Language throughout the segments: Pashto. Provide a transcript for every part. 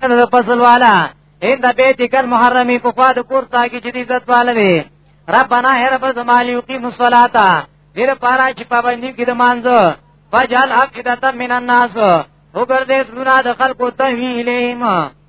کنه د فصل والا ان د بیت کل محرمی په خوا د کور تا کې جدي عزت والا دی ربانا هر په زمال یقیم الصلاۃ دیر پارا چې پابندی کې د مانځو فجعل افئدة من الناس وګرځې زړه د خلکو ته ویلیم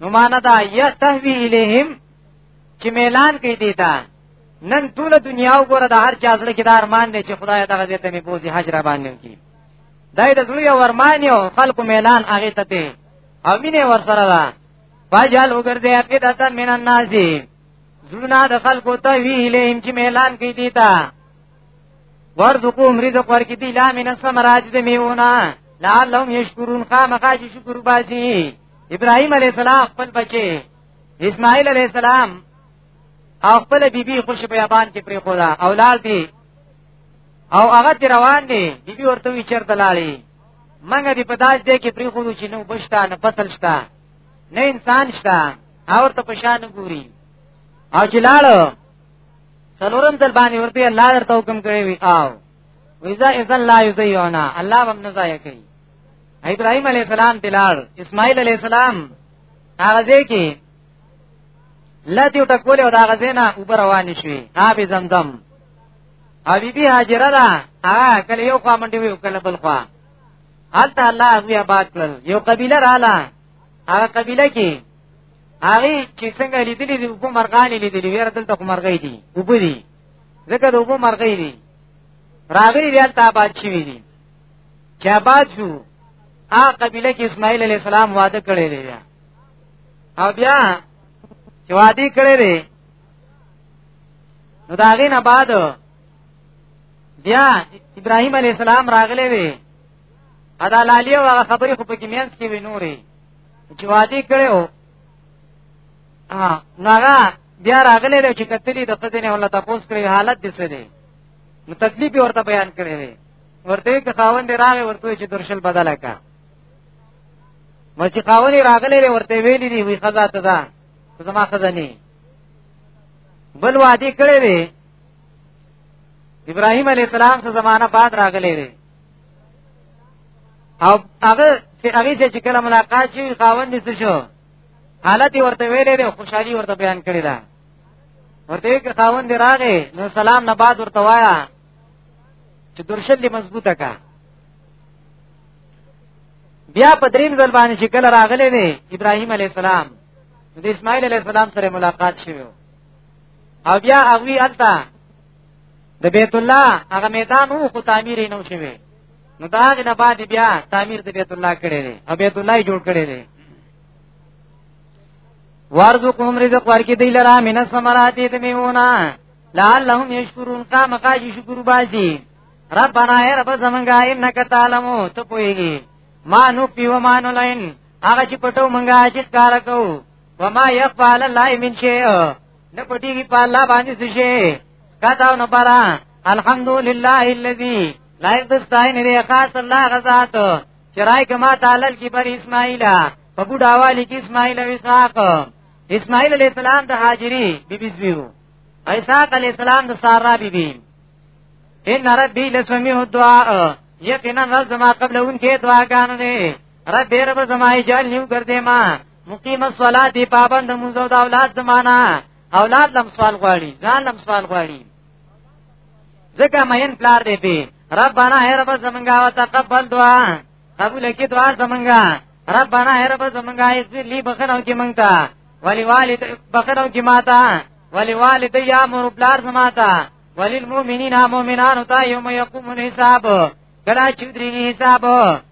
نو معنا دا یا تهوی الیهم چې ميلان کوي دیتا نن ټول دنیا وګوره د هر چا ځل کې دار مان نه چې خدای دغه دې ته می بوزي حجره باندې کی دای د زړه یو ورمان یو خلکو ميلان هغه ته ته او مینه ور سره ده فاجل وګرځي عقیدتا من الناس زړه د خلکو ته ویلې چې ميلان کوي دیتا ورزقهم رزق ورکی دی لا من الثمرات د میونا لعلهم یشکرون خامخا چې شکر باسي ابراهيم عليه السلام خپل بچي اسماعیل عليه السلام او خپل بیبي خوش بیابان کې پرې خدا اولاد دي او هغه دی روان دي بیبي ورته وی چرته لاړي منګه دی په داس دې کې پرې خو چې نو بشتا نه فصل شتا نه انسان شتا او ته پشان ګوري او چې لاړو څلورم ځل باندې ورته الله درته حکم کړی وی او ویزا اذن لا یزیونا الله هم نه ځای کوي ابراهیم علی السلام تلال اسماعیل علی السلام هغه ځکه لته یو ټکول او دا غزینا اوپر روان شي آب زمزم او بی بی هاجره دا هغه کله یو خوا منډي وی کله بل خوا حالت الله هغه آباد کړل یو قبیله رااله هغه قبیله کې هغه چې څنګه لیدلې دي وبو مرغانې لیدلې ویره دلته خو مرغې دي وبو دي ځکه د وبو مرغې دي راغلي بیا ته آباد شي دي چې آباد شو آ قبیله کې اسماعیل علی السلام واده کړی دی بیا او بیا چې واده کړی دی نو دا غي نه بعد بیا ابراهیم علی السلام راغلی دی ادا لالیه هغه خبرې خو په کې مینس کې وینوري چې واده کړو ها ناغا بیا راغلی دی چې کتلی د خزینه ولا تاسو کړی حالت دې څه دی نو تکلیف ورته بیان کړی دی ورته که خاوند راغی ورته چې درشل بدل کا مې چې خاوند راغلی دی ورته ویلی دی وی خزا ته دا زما خزنی بل وادي کړی دی ابراهيم عليه السلام څخه زمانہ بعد راغلی دی او هغه چې هغه چې کله ملاقات شي خاوند دې شو حالت ورته ویلې له خوشحالي ورته بیان کړی دا ورته کې خاوند دې راغې نو سلام نه بعد ورته وایا چې درشل دې مضبوطه کا بیا په دریم ځل باندې چې کله راغلې نه ابراهيم عليه السلام د اسماعیل علیه السلام سره ملاقات شوه او بیا هغه الته د بیت الله هغه میدان وو خو تعمیر نه شوی نو دا هغه نه بعد بیا تعمیر د بیت الله کړی دی او بیت الله جوړ کړی دی وارزقهم رزق ورکی دی لرا من الثمرات د میونا لعلهم یشکرون قام قاج شکر بازی ربنا اے رب زمنګا انک تعلمو ته پویږي ما نو پیو ما نو لین هغه چې پټو منګا چې کار کو وما یقبل الله من شیء نه پټیږي په الله باندې څه شي کاتاو نه پرا الحمدلله الذي لا یستاین ری خاص الله غزاد چرای کما تعالی کی پر اسماعیل په بوډا والی کی اسماعیل او اسحاق اسماعیل علیہ السلام د حاجری بیبی زویو اسحاق علیہ السلام د سارا بیبی ان ربی لسمیع الدعاء یقینا رب زما قبل ان کې دعاګانې رب رب زما جل نیو ګرځې ما مقیم الصلاه دی پابند منځو د اولاد زمانہ اولاد لم سوال غواړي ځان لم سوال غواړي ځکه مین پلار دی په ربانا هر رب زمنګا وتقبل دعا قبول کی دعا زمنګا ربانا هر رب زمنګا یې لی بخنو کې مونږه ولی والد بخنو کې ماتا ولی والد یا مور پلار زماتا ولی المؤمنین مؤمنان تا یوم یقوم الحساب کلا چودری حساب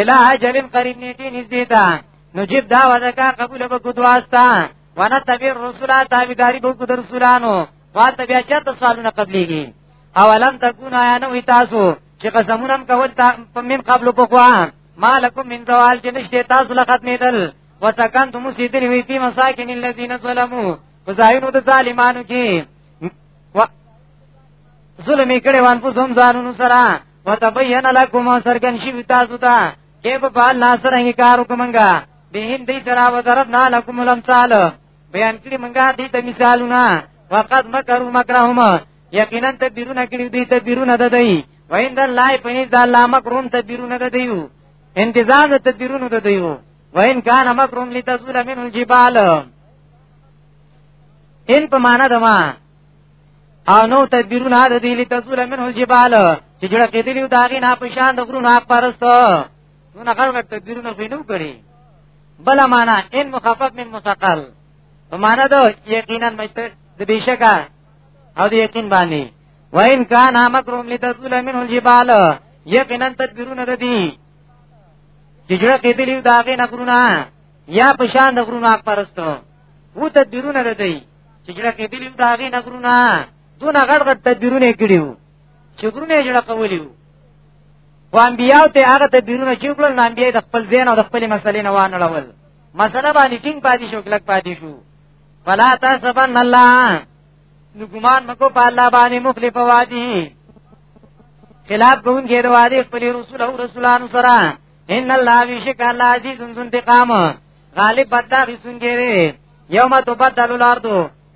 اله اجل قریب نیټه نږدې ده نجيب دا ودا کا قبول به کو دواستا وانا تبع الرسول تابعداري به کو رسولانو وانت بیا چرته سوالونه قبليږي اولم تكون آیا نو تاسو چې قسمونم کول تا من قبل په خوا مالکم من زوال چې نشته تاسو له ختمېدل وسکنتم سیدری وی فی مساکن الذین ظلموا فزاینو د ظالمانو کې ظلم کړي وان په زم ځانونو سره وتبین لکم سرګن شی تاسو ته کیف فعل ناصر هی کار وکمنګا بهن دې سره وضربنا لکم الامثال بیان کړی منګا دې ته مثالونه وقد مکروا مکرهم یقینا تدبیرونه کړی دې تدبیرونه ددای ویند الله پنځ الله مکرون تدبیرونه ددایو انتظار تدبیرونه ددایو وین کان مکرون لتزول من الجبال ان په معنا دما او نو تدبیرون هذا دی لتزول منه الجبال چې جوړه کېدلی دا غي نه پشان د غرونو حق پرست نو نه غړ تدبیرونه خو نه کړی بل معنا ان مخفف من مسقل په معنا دا یقینا مت د بشکا او د یقین باندې وان کان مکرهم لتزول منه الجبال یقینا تدبیرون د دی چې جوړه کېدلی دا غي نه غرونه یا په شان د غرونو حق پرستو وو تدبیرونه د دوی چې جړه کې دلیو دا غي نغرونه دون غړ غړ تدبیرونه کړیو چې غرونه جړه کولیو وان بیا ته هغه تدبیرونه چې کول نن بیا د خپل ځین او د خپل مسلې نه وانه لول مسله باندې ټینګ پاتې شو کلک پاتې شو فلا تحسبن الله نو ګمان مکو په الله باندې مخلف وادي خلاف کوونکی د وادي خپل رسول او رسولانو سره ان الله بیشک الله عزیز انتقام غالب بدلا غسنګي وي یوم تبدل الارض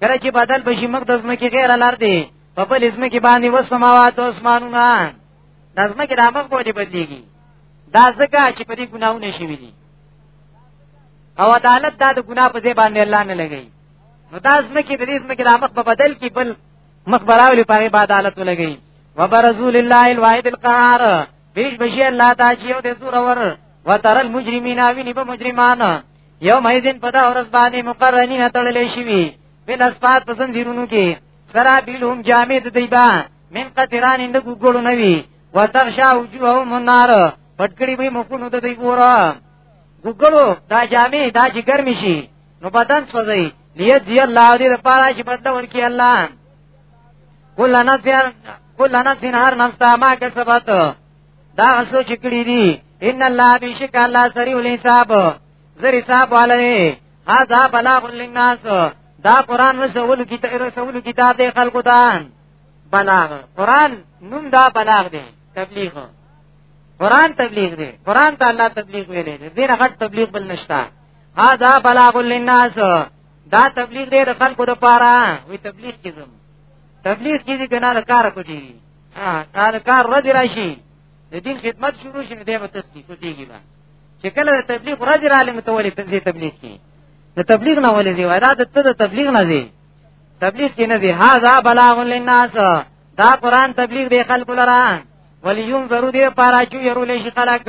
کله چې بدل بشي مقدس مکه غیر الارض دی په بل اسم کې باندې و سماوات او اسمانونه د اسمه کې د امر په دې بدليږي دا ځکه چې په دې ګناونه شي وي او عدالت دا د ګنا په ځای باندې الله نه لګي نو دا اسمه کې د دې اسمه کې د امر په بدل کې بل مخبراولي په عدالت ولګي وبرزول الله الواحد القهار پیش بشی الله تا چې یو د زور ور وتر المجرمین اوینی په مجرمان یو مېدین په دا ورځ باندې مقرنین تړلې شي وی بل اسفات په زنجیرونو کې سرا بیلهم جامد دیبا من قطران اند ګوګړو نوی وتغشا وجوههم النار پټکړی به مخونو د دی ګورا ګوګړو دا جامې دا چې ګرمي شي نو بدن سوځي لیت دی الله دې لپاره چې بدل ورکی الله کله نه بیا کله نه دین هر نفس ته ما کسبت دا اسو چې کړی دي ان الله بشک الله سریع الحساب زری صاحب علی هاذا بلاغ للناس دا قران رسول کتاب رسول کتاب دی خلقو ته بلاغ قران نوم دا بلاغ دی تبلیغ قران تبلیغ دی قران ته الله تبلیغ ویلې دی دین غټ تبلیغ بل نشتا هاذا بلاغ للناس دا تبلیغ دی د خلکو د پاره وی تبلیغ کیږم تبلیغ کیږي کنه د کار کوي ها کار کار رد راشي د دین خدمت شروع شي دی به تسکی کوتیږي با چې کله د تبلیغ رد رااله متولي تنظیم تبلیغ کی د تبلیغ نه ولې دی ولا د ته د تبلیغ نه دی تبلیغ کی نه دی هاذا بلاغ للناس دا قران تبلیغ دی خلکو لران وليون ضروري پاره چې يرولې شي خلک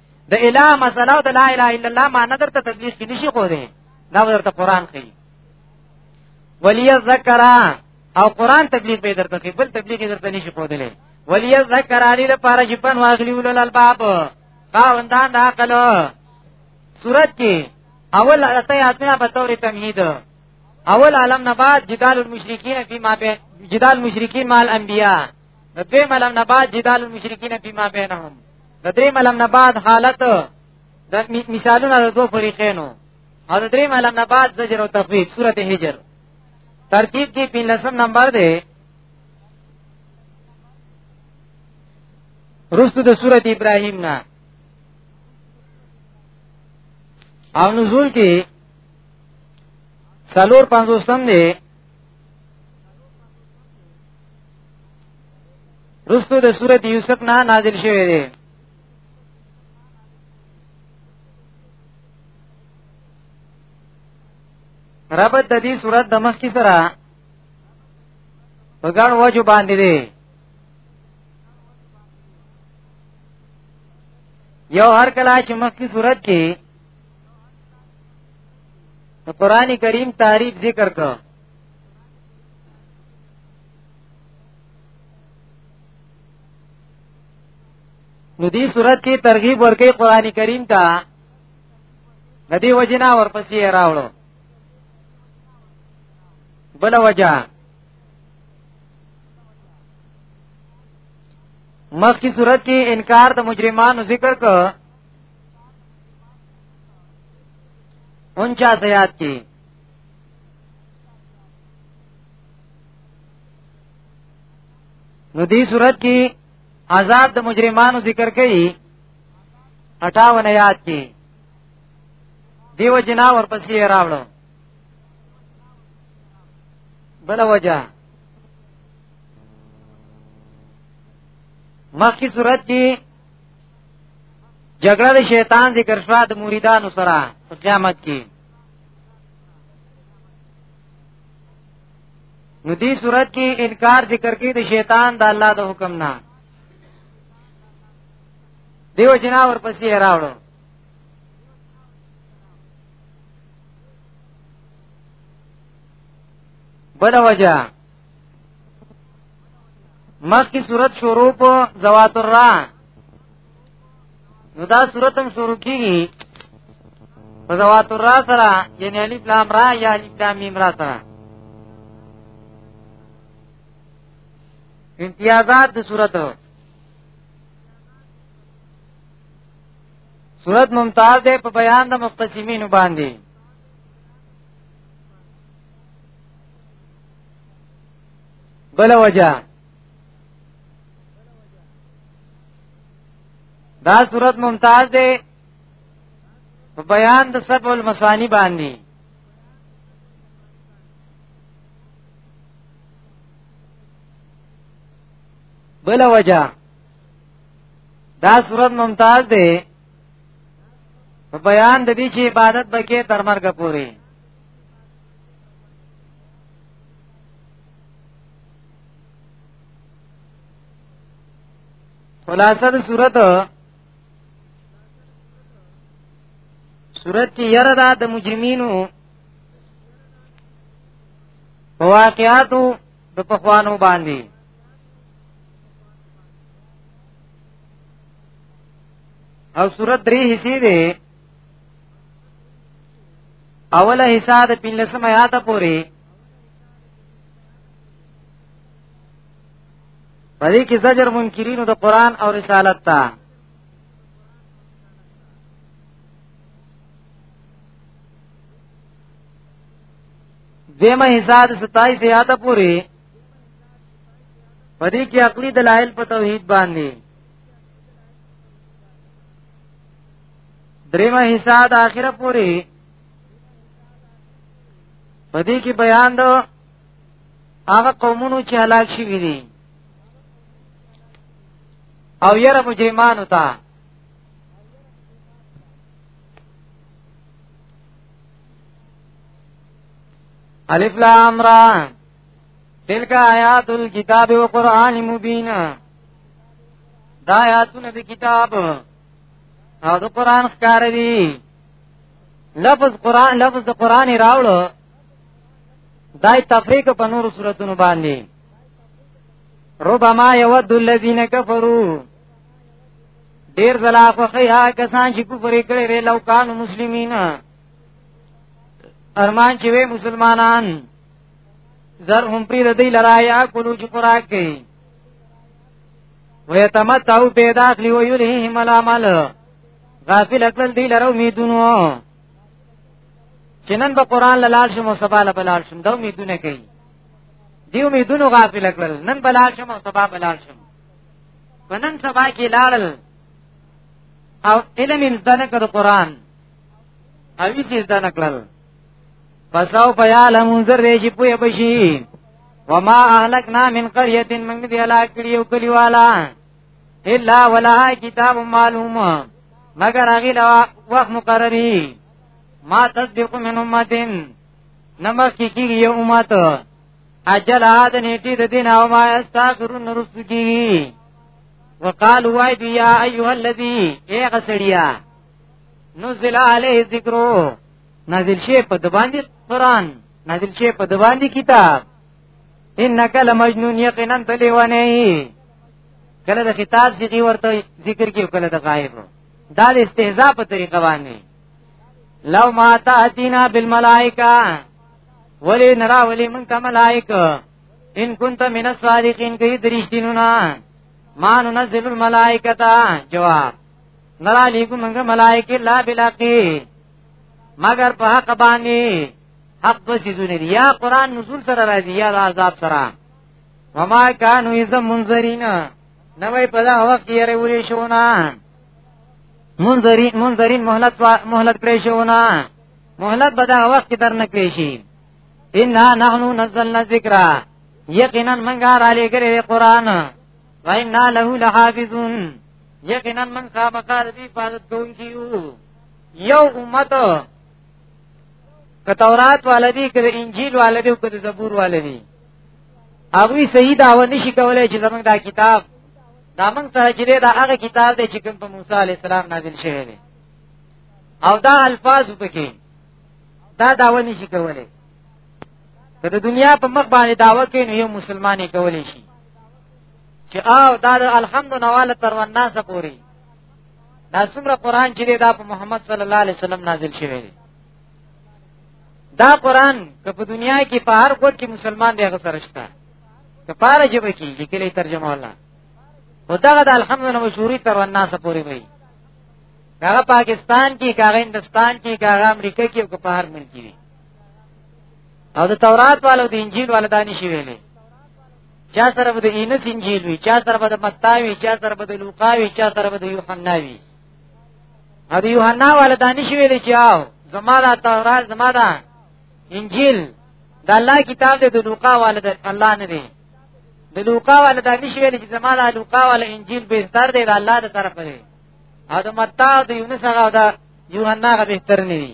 د اله مسله او د لا اله الا الله معنی درته تدلیس کې نشي خو دی دا درته قران کوي ولی ذکر او قران تبلیغ به درته کوي بل تبلیغ درته نشي خو دی ولی ذکر علی لپاره چې پن واغلی ولل الباب خاوندان د عقل صورت کې اول اته یاتنا په تور تمهید اول عالم نه بعد جدال المشرکین فی ما به جدال مشرکین مال انبیاء د دوی ملم نه بعد جدال المشرکین فيما بينهم د درې ملم نه بعد حالت د مثالونه د دوه فریقینو او د درې ملم نه بعد زجر او تخفیف سورته هجر ترتیب کې 15 نمبر دی رستو د سورت ابراهیم نه او نزول کې سلور پنځوستم دی رستو د سورۃ یوسف نه نازل شوی دی ربط د دې سورۃ د مخ کی سره په ګڼ وجو باندې دی یو هر کله چې مخ کی سورۃ کې د قران کریم تعریف ذکر کړه نو دې صورت کې ترغیب ورکې قران کریم ته ندی وجنا ورپسې راوړو بل وجہ مخ کی صورت کې انکار د مجرمانو ذکر کړه انچا سیاد کی نو دی صورت کی عذاب د مجرمانو ذکر کئی اٹاون یاد کی دیو جنا ورپسی راوڑو بل وجہ مخی صورت کی جګړه د شیطان ذکر شوه د مریدانو سره په قیامت کې نو دې صورت کې انکار ذکر کې د شیطان د الله د حکم نه دیو جنا ورپسې راوړو بل وجه مخکې صورت شروع په زوات الرا نو دا صورت هم شروع کیږي په زوات الرا سره یعنی الف لام را یا الف لام میم را سره امتیازات د صورت صورت ممتاز ده په بیان د مختصمینو باندې بل وجه دا صورت ممتاز دی په بیان د سب المسانی باندې بل وجه دا صورت ممتاز دی په بیان د دې چې عبادت بکې تر مرګ پورې خلاصه د صورت صورت کې یره دا د مجرمینو واقعاتو د پخوانو باندې او صورت درې حصے دي اوله حصہ د پنځم آیات پورې پدې کې زجر منکرینو د قران او رسالت ته دیمه حصہ د 27 آیات پورې پدې کې عقلي دلایل په توحید باندې دریمه حصہ د اخره پوری پدې کې بیان دو هغه قومونو چې هلاک شوي دي او یره مجرمانو ته الف لام را تلک آیات الكتاب و قرآن مبین دا آیاتونه د کتاب او د قران ښکار دي لفظ قران لفظ د قران راوړو دای تفریق په نور صورتونو باندې ربما یود الذین کفروا ډیر زلا خوخی ها کسان چې کفر کړي وی لو کان مسلمین ارمان چې وی مسلمانان زر هم پری د دې لرایا کولو چې قران کې ويتمتعو پیدا اخلی ویلهم العمل غافل اکل دی لرو میدونو چنن په قران لاله شم او سبا له بلال شم دا امیدونه کوي دی امیدونو غافل اکل نن بلال شم او سبا بلال شم پنن سبا کې لاړل او علم زده نه کړ قران او یې زده نه کړل پساو پیالم انظر ریجی پوی بشی وما اهلکنا من قريه من دې هلاک کړیو کلیوالا الا ولا کتاب معلوم مگر هغه لا وخت مقرری ما تصدق من امتين نمخ کی کی یو امت اجل هاد نیتی د دین او ما استغفرون رسو کی وقال وای دی یا ایها الذی ای غسړیا نزل علیه ذکرو نازل شي په د باندې قران نازل شي په د باندې کتاب انک لمجنون یقینا تلیوانه کله د خطاب ذکر ورته ذکر کې کله د غایب دا د استهزاء په طریقه باندې لو ما تاتینا بالملائکه ولی نرا ولی من ته ملائکه ان كنت من الصادقین کې درشتینونه ما ننزل الملائکه جواب نرا لیکو منگا ملائک لا بلاقی مگر په حق باندې حق دو سیزونه دی یا قرآن نزول سره راځي یا عذاب سره وما کانو از منظرین نوې په دا وخت کې یې وری شونه منظرین منظرین مهلت مهلت کړی شونه مهلت به دا وخت کې درنه کړی شي ان نحنو نزلنا الذکر یقینا منګار علی ګره قرآن وإنا له لحافظون یقینا من خامقا دی حفاظت کون کیو یو امت که تورات والدی که انجیل والدی که زبور والدی هغه صحیح داو نشي کولای چې زمونږ دا کتاب دا موږ سره چې دا هغه کتاب دی چې کوم په موسی علی السلام نازل شوی دی او دا الفاظ پکې دا داو نشي کولای که د دنیا په مخ باندې داوا کوي نو یو مسلمان یې کولای شي چې او دا الحمد نواله تر وناس پوری دا څومره قران چې دا په محمد صلی الله علیه وسلم نازل شوی دی دا قران که په دنیا کې په هر ګوټ کې مسلمان دی هغه سره شته که پاره جبه کې چې کله ترجمه ولا او دا د الحمد نو مشهوري تر وناس پوری وي هغه پاکستان کې هغه هندستان کې هغه امریکا کې او په هر ملک کې او د تورات والو د انجیل والو دانی شي ویلي چا سره به د اینس انجیل وي چا سره به د متاوي چا سره به د لوقاوي چا سره به د یوحنا وي او د یوحنا والا دانش ویل چې آو زما دا تورات زما دا انجیل د الله کتاب د لوقا والا د الله نه دی د لوقا والا دانش ویل چې زما دا لوقا والا انجیل به تر دی د الله د طرف دی او د متا د یونس هغه دا یوحنا هغه به تر نه دی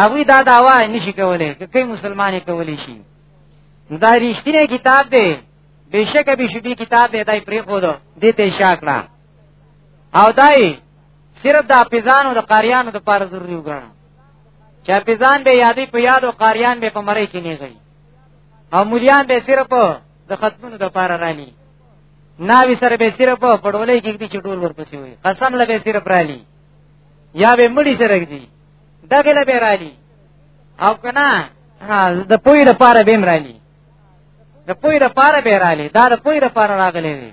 هغه دا داوا نشي کولای کوي مسلمانې کولای شي دا رښتینی کتاب دی بشکه به شبي کتاب دی دای پرې خو دې ته شاکړه او دای صرف د حافظانو د قاریانو د پاره ضروري وګڼه چې حافظان به یادې په یاد او قاریان به په مړی کې نه غي او مليان به صرف د ختمونو د پاره رانی ناوی سره به صرف په ډولې کې دي چې ډول ورپسې وي قسم له به صرف رانی یا به مړی سره دي دغه له بیرانی او کنا د پوی د پاره بیم رانی د پوی د پاره بیرانی دا د پوی د پاره راغلی دی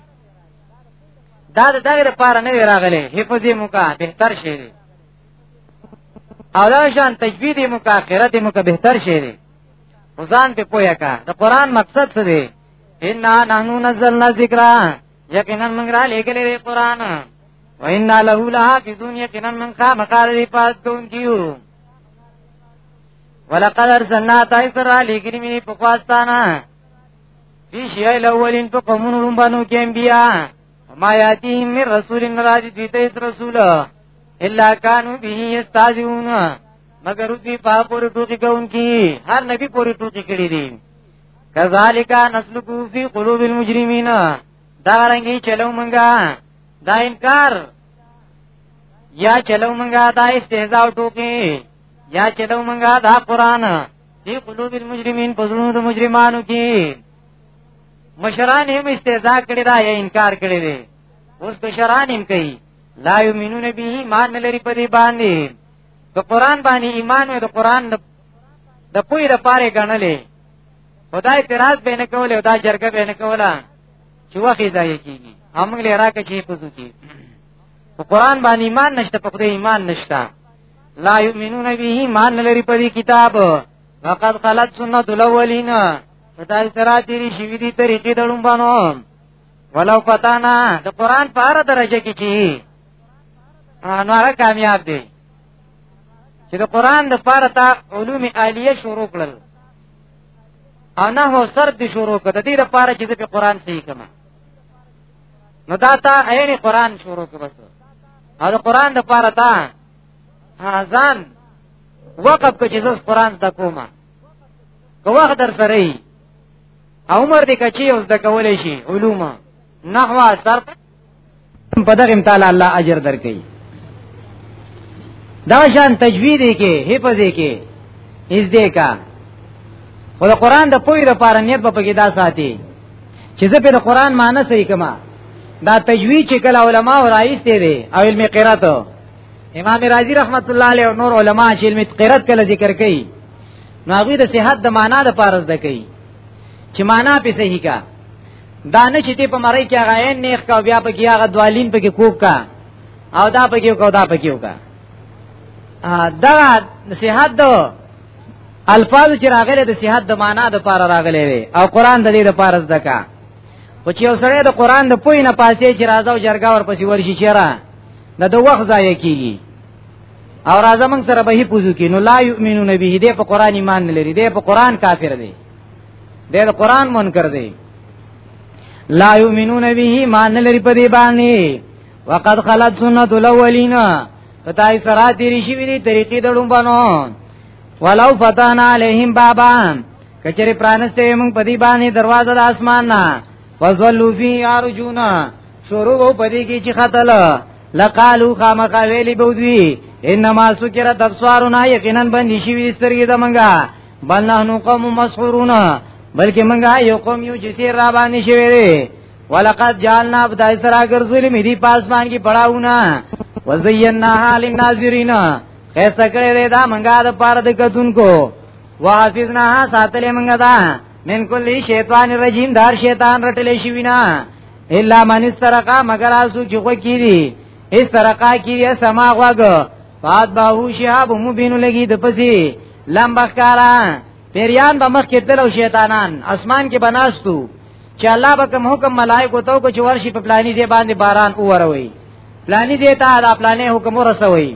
دا د دغه د پاره نه راغلی حفظی موکا بهتر شی دی او دا شان تجوید موکا قرات موکا بهتر شی دی ځان په پویا کا د قران مقصد څه دی ان نحنو نزلنا ذکرا یقینا موږ را لېګلې دی قران و ان له لحافظون یقینا من کا مقال دی پات کون کیو ولقد ارسلنا تایسر را لېګلې می په خواستانه بی شیء الاولین په قومونو لومبانو کې انبیا ما یاتی من رسول راجی دیته رسول الا کانوا به یستاجون مگر دوی په پوری ټوکی کوونکی هر نبی پوری ټوکی کړی دی کذالک نسلکو فی قلوب المجرمین دا رنگی چلو منگا دا انکار یا چلو منگا دا استهزاء او ټوکی یا چلو منگا دا قران فی قلوب المجرمین پزړو د مجرمانو کې مشران هم استهزاء کړی دا یا انکار کړی دی اوس مشران هم کوي لا یمنون به مان لري په دې باندې د قران باندې ایمان او د قران د پوی د پاره غنلې خدای اعتراض به نه کول او دا جرګه به نه کوله چې وخت ځای کیږي همغه لرا کې چې پزو کی په قران باندې ایمان نشته په خدای ایمان نشته لا یؤمنون به ایمان لري په دې کتاب وقد خلت سنت الاولین خدای سره تیری شوی دي طریقې دړم بانو ولو فتانا د قران په هر درجه کې چی انوار کامیاب دي چې د قران د پاره تا علوم عالیه شروع کړل او نه هو سر دې شروع کړ د دې لپاره چې په قران صحیح کما نو دا تا عین قران شروع کړ بس او د قران د پاره تا ځان وقف کړ چې زه قران د کومه که وخت در سره ای عمر دې کچې اوس د کولې شي علومه نحوا صرف په دغه امتحان الله اجر درکړي دا شان تجوید کې حفظ کې از دې کا او د قران د پوی لپاره نیت په کې دا ساتي چې زه په قران معنی صحیح کما دا تجوید چې کله علما او رئیس دي او علم قرات امام رازی رحمت الله علیه او نور علما چې علم قرات کله ذکر کوي نو هغه د صحت د معنا لپاره زده کوي چې معنا په صحیح کا دا نه چې ته په مړی کې هغه عین نیخ کا بیا په کې هغه دوالین په کې کوک کا او دا په کې کو دا په کې کا دا صحت دو الفاظ چې راغلي د صحت د معنا د پاره راغلي وي او قران د دې د پاره زدکا خو چې اوسره د قران د پوی نه پاسې چې راځه او جرګه ورپسې ورشي چیرې د دوه وخت ځای کیږي او راځه موږ سره به هی پوزو کې نو لا یؤمنون به دې په قران ایمان نه لري دې په قران کافر دی د قران منکر دی لا یؤمنون به مان لري په دې باندې وقد خلت سنت الاولین پتاي سره تیری شي وی طریقې دړم بانو ولو فتحنا علیهم بابا کچری پرانسته موږ په دې باندې دروازه د اسمان نه فزلوا فی ارجونا شروع په دې کې چې خطل لقالو خامخا ویلی بودوی انما سکرت ابصارنا یقینا بندی شوی سترګې د منګه بل نحنو قوم مسحورون بلکې منګه یو قوم یو چې سیر را باندې شوی دی ولقد جعلنا بدای سرا ګرځولې مې دی پاسمان کې پړاوونه وزینا حال الناظرین خسته کړې دی دا منګه د پاره د کتونکو وحافظنا ساتلې منګه دا من کل شیطان رجیم دار شیطان رټلې شي وینا الا من استرقا مگر اسو چې خو کیری استرقا کیری سما غوګ فات باهو شهاب مبین لګي د پسی لمبخکارا پیریان به مخ کې تلو شیطانان اسمان کې بناستو چې الله به کوم حکم ملائکه تو کو چې ورشي په پلاني دی باندې باران اوروي پلاني دی ته دا پلانې حکم ورسوي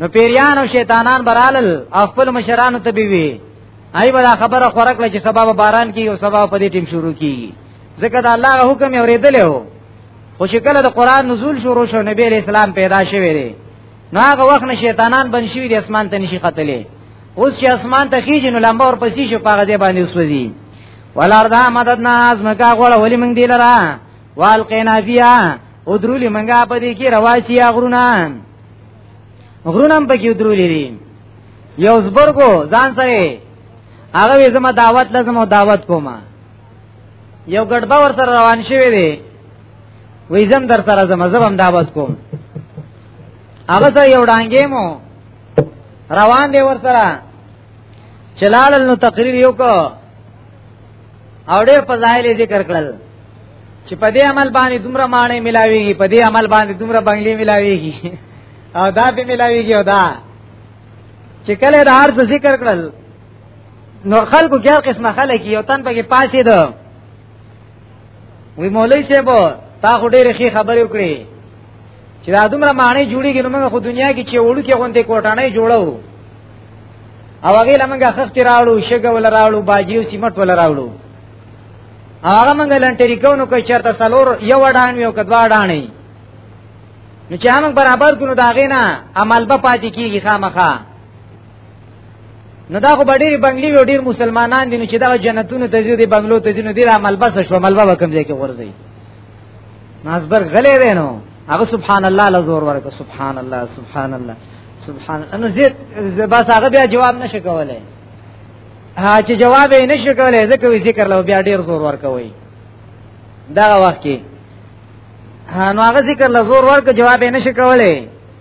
نو پیریان او شیطانان برالل خپل مشرانو ته بیوي ای بلا خبره خورک لچ سبب باران کی او سبب په دې ټیم شروع کی ځکه دا الله حکم اوریدل هو خو شکل د قران نزول شروع شو نبی اسلام پیدا شوی دی نو هغه وخت نه شیطانان بن شوی د اسمان ته نشي قتلې اوس چې اسمان ته کیږي نو لمبه ور پسې شو پاغه دی باندې وسوځي ولاردا مدد نه از مکا غوړ ولې مونږ دی لرا والقینا فیا او درولې مونږه په دې کې رواسي غرونه غرونه هم پکې درولې دي یو زبرګو ځان سره هغه زما دعوت لازم او دعوت کومه یو ګډبا ور سره روان شوی دی وې زم در سره زم زم هم دا بس کوم هغه سره یو ډانګې مو روان دی ور سره چلال نو تقریر یو کو او ډېر فضایل ذکر کړل چې په دې عمل باندې دومره معنی ملاويږي په دې عمل باندې دومره بنگلي ملاويږي او دا به ملاويږي او دا چې کله د هر ذکر کړل نو خلکو کې قسمه خلک یو تن پکې پاسې ده وی مولوی صاحب تا خو ډېر ښه خبرې وکړې چې دا دومره معنی جوړیږي نو موږ خو دنیا کې چې وړو کې غونډې کوټانې جوړو او هغه لمنګه خخت راړو شګه ول راړو باجیو سیمټ ول راړو هغه موږ لنټری کو نو که چرته سلور یو ډان یو کدوا ډانې نو چې موږ برابر کونو دا غینا عمل به پاتې کیږي خامخا نو دا خو ډېری بنگلي او ډېر مسلمانان دي نو چې دا جنتونو ته ځي دي بنگلو ته ځي نو دې عمل بس شو عمل به کوم ځای کې ورځي نازبر غلې دی نو هغه سبحان الله له زور ورکړه سبحان الله سبحان الله سبحان الله نو زه بس هغه بیا جواب نشي کولای ها چې جواب یې نشي کولای ځکه وی ذکر له بیا ډېر زور ورکوي دا وخت کې نو هغه ذکر له زور ورکړه جواب یې نشي کولای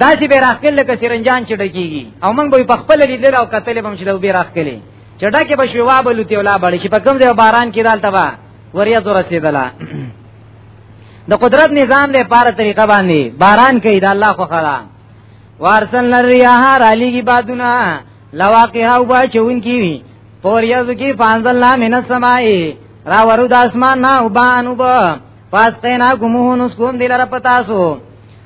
دا چې به راخل لکه سرنجان چې ډکیږي او موږ به په خپل لیدل او کتل به چې دا به راخلې چې ډکه به شوا بلوتی ولا بل چې په کوم ځای باران کې دالته با وریا زور رسیدله د قدرت نظام له پاره طریقه باندې باران کوي دا الله خو خلا وارسل الرياح علیږي بادونه لواقه او با چون کی وی پور یز کی فانزل لا من السمائی را ورو د اسمان نه وبانو با پاستینا کومو نس کوم دلاره پتاسو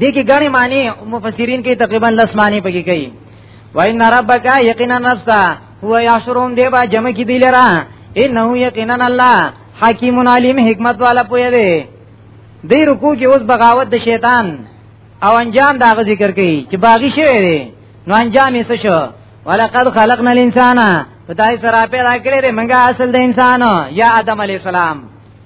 دې کې ګڼې معنی مفسرین کې تقریبا لس معنی پکې کوي وان ربک یقینا نفسا هو یحشرهم دی با جمع کی دی لرا انه یقینا الله حکیم علیم حکمت والا پوی دی دی رکو کې اوس بغاوت د شیطان او انجام دا ذکر کوي چې باغی شوی دی نو انجام یې څه شو ولقد خلقنا الانسان خدای سره پیدا کړی دی منګه اصل د انسان یا آدم علی السلام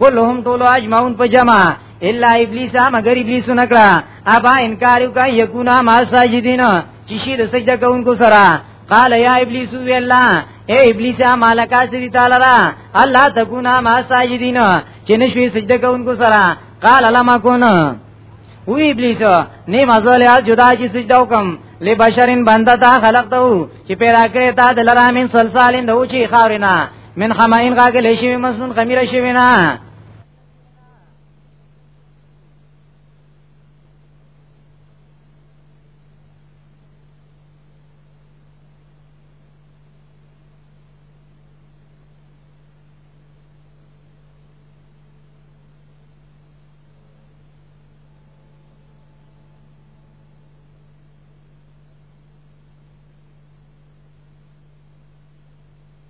کلهم طول اجمعون په جمع الا ابلیس مگر ابلیس نکړه ابا انکار وکا یکونا ما ساجدین چې شي د سجده کوونکو سره قال یا ابلیس وی الله اے ابلیس مالکا سری تعالی را الله تکونا ما ساجدین چې نشوي سجده کوونکو سره قال لما کون وی ابلیس نه مزل جدا چې سجده وکم لبشرین بنده تا خلقته چې پیدا کړی تا د لرامین سلسالین د اوچی خاورینا من خمائن غاګل شي مسنون خمیره شي نه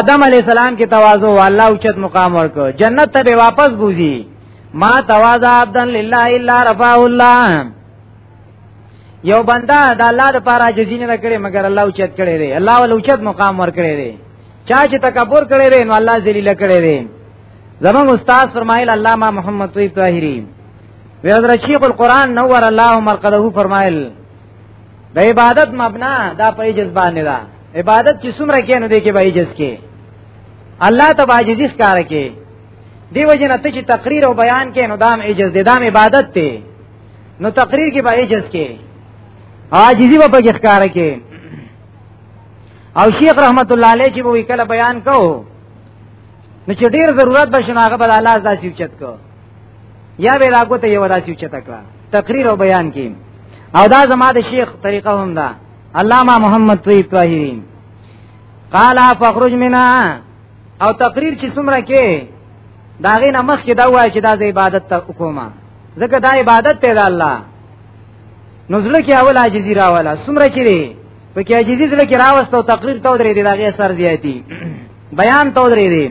آدم علی السلام کې تواضع او الله اوچت مقام ورکو جنت ته به واپس بوزي ما تواضع عبدن لله الا رفعه الله یو بندا د الله د پاره عاجزی نه کړي مګر الله اوچت کړي دی الله ول اوچت مقام ور کړی دی چا چې تکبر کړي دی نو الله ذلیل کړي دی زمون استاد فرمایل علامه محمد طیب طاهری وی حضرت شیخ القران نور الله مرقده فرمایل د عبادت مبنا دا په عجز باندې ده عبادت چې څومره کې نه دی کې به عجز کې الله ته عاجزی ښکار کې دی وجنه ته چې تقریر او بیان کې نو دام عجز دی دام عبادت ته نو تقریر کې به عجز کې عاجزی به په ښکار کې او شیخ رحمت الله علیه چې وی کله بیان کو نو چې ډیر ضرورت بشناغه بل الله ځا سیوچت کو یا به دا ګوته یو داسې چته کړه تقریر او بیان کې او دا زما د شیخ طریقه هم ده علامه محمد طیب طاهری قال فخرج منا او تقریر چې څومره کې دا غینه مخ کې دا وای چې دا عبادت ته حکومت ځکه دا عبادت ته ده الله نزله کې اول عاجزی راواله څومره کې دی په کې عاجزی زله کې راوستو تقریر تو درې دی دا غي اثر زیاتی بیان تو درې دی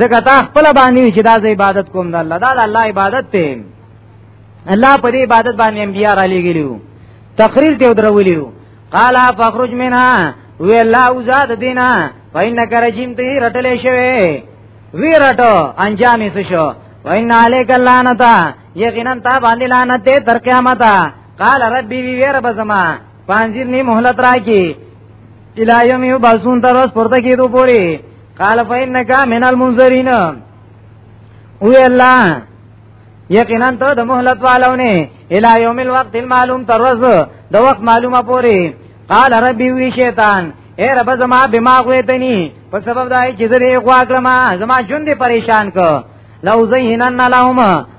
ځکه تا خپل باندې چې دا ز عبادت کوم د الله دا د الله عبادت ته الله په دې عبادت باندې انبیا را لګیلو تقریر ته درولو قال فخرج منها وی الله وزاد دینا فینک رجیم ته رټلې شوی وی رټو انجامې څه شو وین علیک اللعنتا یقینا تا باندې لعنت تر قیامت قال ربي وی رب زمان پانځیر نی مهلت راکی الایوم یو باسون تر اس پورته کیدو پوری قال فینک من المنذرین او الله یقینا ته د مهلت والونه الی یوم الوقت المعلوم تر ورځ د وخت معلومه پوری قال ربی وی شیطان اے رب زما بما غویتنی په سبب دای چې زری غوا کړم زما ژوند پریشان کو لو زینن لهم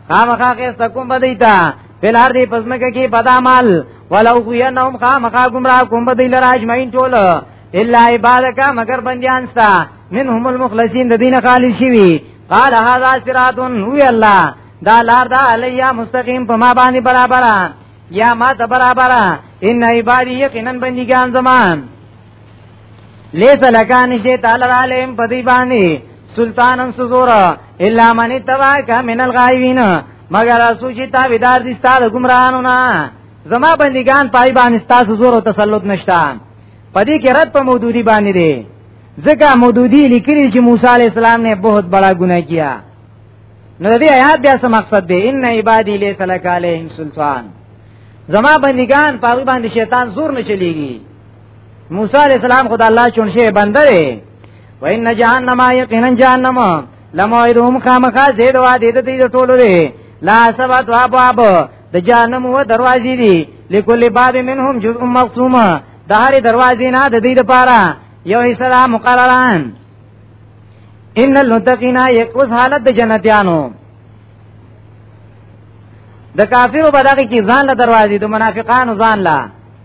خامخا کې سکم بدیتا فل هر دی پزمکه کې بدامال ولو غینهم خامخا گمراه کوم بدی لراج مین ټول الا عبادک مگر بندیان ستا منهم المخلصین د دین خالص شوی قال هذا صراط هو الله دا لار دا علیا مستقیم په ما باندې برابر یا ما ته برابر ان عبادی یقینا بندگان زمان لیس لکان شی تعالی علیهم پدی باندې سلطانن سزورا الا من تبعک من الغایبین مگر اسو چې تا ودار دي ستاره ګمراهانو نه زما بندگان پای باندې تاسو زور او تسلط نشتا پدې کې رد په مودودی باندې دي ځکه مودودی لیکلی چې موسی علی السلام نے بہت بڑا گناہ کیا نو دې آیات بیا څه مقصد دی ان عبادی لیس لک علیهم سلطان زما بندگان پای باندې شیطان زور نه چلیږي موسی علی السلام خدای الله چون شی بندره وان جهنم یقینا جهنم لموعدهم خامخا زید وا دې ته دې ټولو دې لا سبات وا باب د جهنم و دروازې دي لکل باب منهم جزء مقسومه د هرې دروازې نه د دې لپاره یو حصہ مقرران ان المتقین یک اوس حالت د جنتیانو د کافرو بداغه کی ځان له دروازې د منافقانو ځان له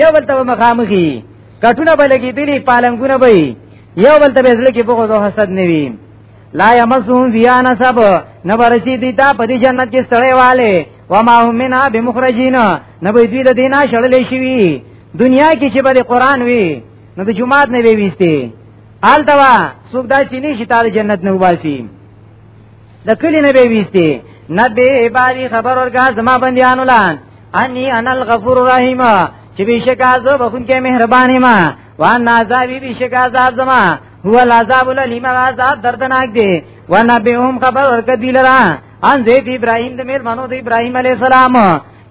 یو بل ته مخامخي کټونه بلګي دي پالنګونه به یو بل ته زړه کې بغض او حسد نه وي لا یمسون بیا نسب نبرسی دی تا په دې جنت کې سړی والے وما هم منها بمخرجین نبی دوی د دینه شړلې شوی دنیا کې چې به قرآن وي نو د جمعات نه وی ویسته آلتوا سوګ دا چې نشي تعالی جنت نه وباسي د کلی نه به ویستی نبی عبادی خبر ورکا زما بندیانو لان انی انا الغفور الرحیم چې بشکا زه بخونکې مهرباني ما وان عذابی بشکا عذاب زما هو العذاب الالم عذاب دردناک دی ونبئهم خبر ورکا دی لرا ان زید ابراهیم د میر منو د ابراهیم علی السلام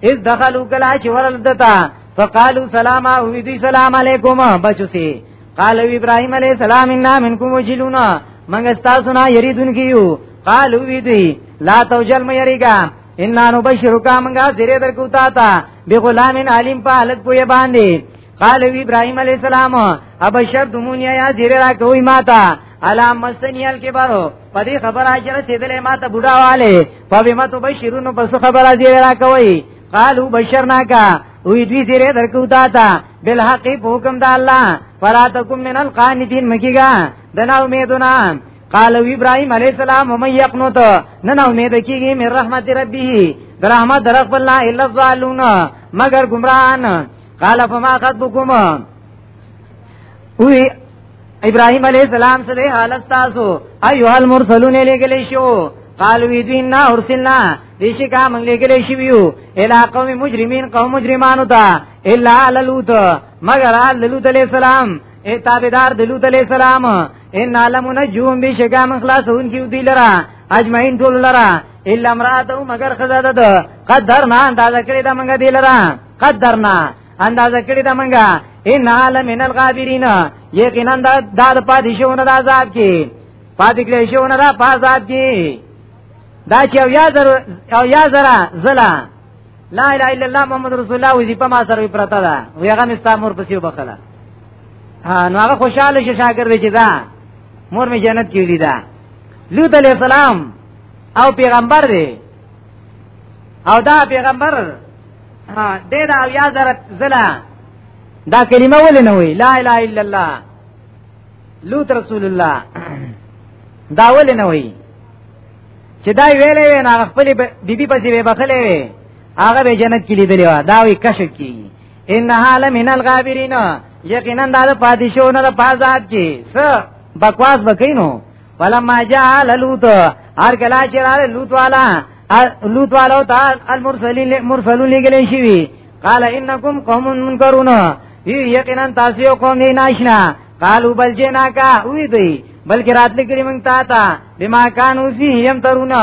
اذ دخلوا کلا چې ورل دتا فقالوا سلاما او دی سلام علیکم بچو سی قال ابراهيم عليه السلام ان منكم وجلون من استاسو نه يريدون کیو قالو وی دی لا توجل مې یریګا ان نو بشرو کا منګه زیره درکو تا تا به غلام علیم په حالت پوی باندې قال وی ابراهيم عليه السلام ابشر دمونیا یا زیره را کوي ماتا علام مستنیل کې بارو پدې خبر اجره سیدلې ماته بډاواله په بما تو بشرونو پس خبر اجره را کوي قالو بشرنا کا وی دوی زیره درکو تا تا بالحق په حکم د الله فلا تکم من القانتین مکیګا دنا امیدنا قال ابراهيم عليه السلام ومن يقنط نن امید کیږي من رحمت ربه درحمت درخ الله الا الظالمون مگر گمراهان قال فما خطبكم وی ابراهيم عليه السلام سره حالت تاسو ايها المرسلون لګلې شو قالو وی دوی نه ورسلنا دیشی کا منگ لے گلے شویو الہ قوم مجرمین قوم مجرمانو تا الا للوت مگر آل للوت علیہ السلام اے تابدار دلوت علیہ السلام ان علم نجوم بی شکا من خلاصون کیو دی لرا اجمعین طول لرا الا امراتو مگر خزادت قدرنا اندازہ کری دا منگا دی لرا قدرنا انداز کړی دا منګه ان حال من الغابرین یقینا دا د پادشاہونو د عذاب کې پاتې کړی شونه دا پازاد کې دا چې او یا زر او یا زرا زلا لا اله الا الله محمد رسول الله وظیفه ما سره پرتا ده ویغه مستا مور پسې وبخله ها نو هغه خوشاله شي شاګرد چې دا مور می جنت کې دي دا لوط علیہ السلام او پیغمبر دی او دا پیغمبر ها دې دا یا زرت زلا دا کلمه ولې نه وی لا اله الا الله لوط رسول الله دا ولې نه وی چې دا ویلې وی نه خپل بیبي پسې به بخلې وی هغه به جنت کې لیدلې و دا وی کشف کی انها لمن الغابرین یقینا دا پادشاہونه د پازاد کی س بکواس بکینو فلما جاء لوط هر کلا چې را لوط والا لوط والا تا المرسلین مرسلون لګلې شي قال انکم قوم منکرون یقینا تاسو یو قوم نه ناشنا قالو بل جنا کا وی دی بلکې راتل کړي مونږ تا ته بما کانو فی یم ترون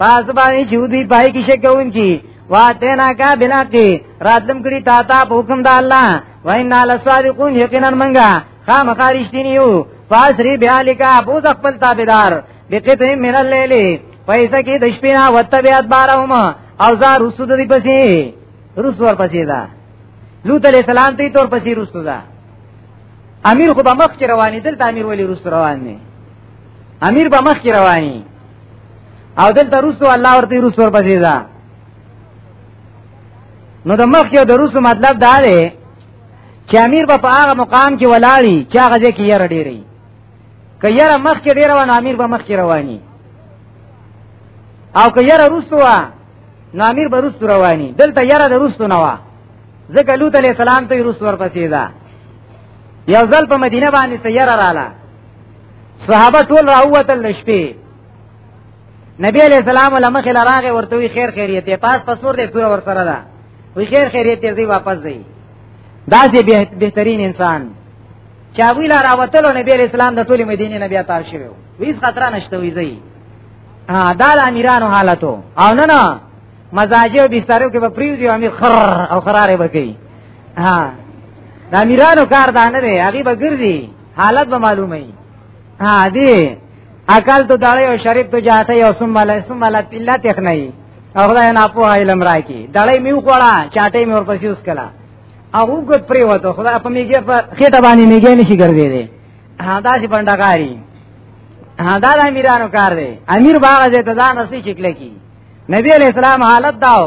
پاس باندې چودي پای کې شکون کی واته نا کا بنا کې راتلم کړي تا ته حکم د الله وینا لسوالقون یقینا مونږه خامخا رښتینی یو فاسری بیالکا بوز خپل تابعدار بقطع من الليل پیسې کې د شپې نه وتبعت بارهم او زار رسود دی پسې رسو ور پسې دا لوط علیہ السلام ته تور پسې رسو دا امیر خو به مخ کې روانې دلته امیر ولی رسو روان نه امیر به مخ کې رواني او دلته رسو الله ورته رسو ور پسې دا نو د مخ کې د رسو مطلب دا دی چې امیر به په هغه مقام کې ولاړی چې هغه ځکه یې را ډیری که یره مخ کې ډیر وانه امیر به مخ کې رواني او که یره روستو وا نو امیر به روستو رواني دلته یره د روستو نه وا ځکه لوط علی السلام ته روستو ورپسې ده یو ځل په مدینه باندې سیاره رااله صحابه ټول راووتل شپې نبی علیہ السلام لمخ لراغه ورته وی خیر خیریت پاس پسور دې پورا ور سره ده وی خیر خیریت دې واپس دی دا دې بهترین انسان چا وی لار اوتلو نبی علیہ السلام د ټوله مدینه نبی عطا شوی وی خطر نشته وی زی ها دا د امیرانو حالتو او نه نه مزاجه بسترو کې به پریوزي امیر خر او خراره بکی ها د امیرانو کار دا نه دی هغه به ګرځي حالت به معلومه وي ها دی عقل تو دړی او شریف تو جاته یو سم مل سم مل الا تخنی او خدای نه په علم راکی دړی میو کوړه چاټې مې ورپسې اوس کلا او وګت پری وته خدای په میګه په خېټه باندې میګه نشي ګرځې دی دا چې پندګاری دا د امیرانو کار دی امیر باغ دې ته ځان رسې شکل کی نبی علیہ السلام حالت داو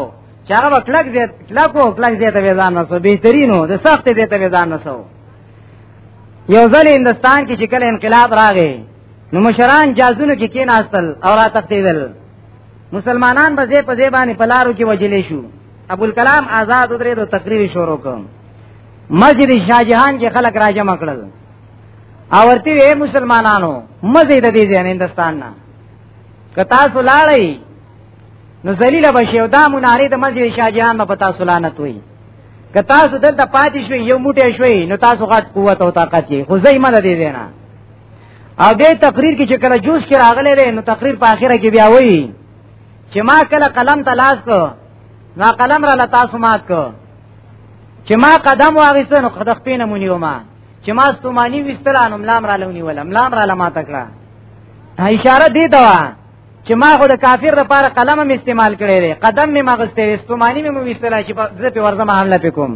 چې هغه کلک دې کلکو کلک دې ته ځان رسو بهترینو د سخت دې ته ځان رسو یو ځل هندستان کې چې کله انقلاب راغی نو مشران جازونو کې کېناستل او را تختیدل مسلمانان به زی په زی باندې پلارو کې وجلې شو ابو الکلام آزاد درې دو تقریر شروع کړ مسجد شاه جهان کې خلک راجم کړل او ورته وی مسلمانانو مزه د دې ځین هندستان نه کتا سولالای نو ذلیل بشي او دا مناره د مسجد شاه جهان په تاسو لعنت وي که تاسو دلته پاتې شوي یو موټی شوي نو تاسو غټ قوت او طاقت یې خو زې مده دی نه او دې تقریر کې چې کله جوش کې راغلی دی نو تقریر په اخره کې بیا وایي چې ما کله قلم ته لاس کو ما قلم را لتا سمات کو چې ما قدم واغسته نو خدای خپې نه مونیو ما چې ما ستومانی وسترانو ملام را لونی ولم ملام را لما تکړه اشاره دی دا چې ما خو د کافر لپاره قلم هم استعمال کړی دی قدم مې مغسته استمانی مې موستل چې زه په ورځم حمله پکوم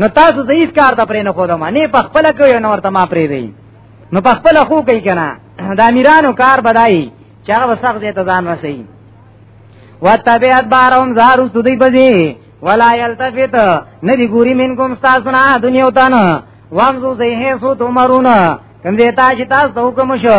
نو تاسو د هیڅ کار ته پرې نه خورم نه په خپل کوي نو ورته ما پرې دی نو په خپل خو کوي کنه د امیرانو کار بدای چې هغه وسخ دې ته ځان رسي وتبعت بارهم زارو سودی بزی ولا یلتفت ندی ګوري منکم تاسو نه دنیا وتانه وامزو زه هي سو تمرونه کوم دې تا چې تاسو حکم شو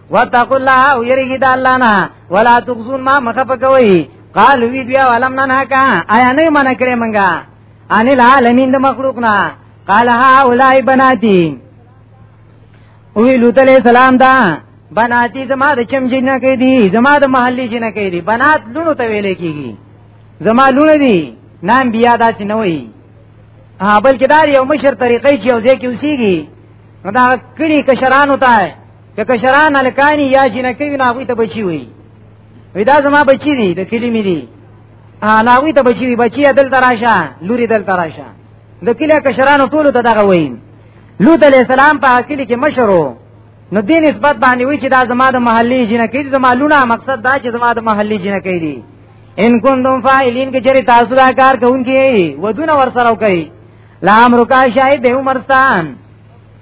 واتقوا الله او یریږي د الله نه ولا تخزون ما مخه پکوي قال وی بیا ولم نه کا آیا نه من کړې منګه ان العالمین د مخلوق نه قال ها اولای بناتی وی لوط علیہ السلام دا بناتی زما د چم جن نه کې دي زما د محلي جن نه کې دي بنات لونو ته ویلې کیږي زما لونه دي نام بیا دا چې نه وي ها بلکې دا یو مشر طریقې چې یو ځای کې اوسېږي نو دا کړي کشرانو ته که کشران الکانی یا جنکی وی ناغوی ته بچی وی وی دا زما بچی دی د کلی می دی ناغوی ته بچی وی بچی دل تراشه لوري دل تراشه د کلی کشرانو ټولو ته دغه وی لوط علی السلام په کلی کې مشرو نو دې نسبت باندې وی چې دا زما د محلي جنکی دی زما لونه مقصد دا چې زما د محلي جنکی دی ان کوندم فاعلین کې چری تاسو دا کار کوونکی ودونه ور سره کوي لام رکا شاهد به عمرستان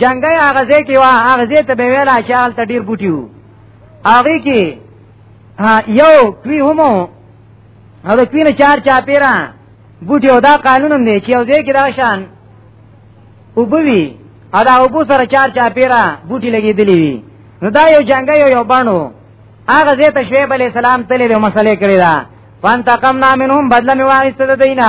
جنگي هغه ځای کې وا هغه ځای ته به ویلا چې هغه ته ډیر بوټي وو هغه کې یو کوي هم هغه کوي نه چار چا پیرا بوټي او دا قانون هم دی چې یو ځای کې دا شان وبوي ادا وبو سره چار چا پیرا بوټي لګېدلی وي نو دا یو جنگي یو یو بانو هغه ځای ته شعیب علی السلام تللی دی مسلې کړی دا فانتقمنا منهم بدل می واغست د دینه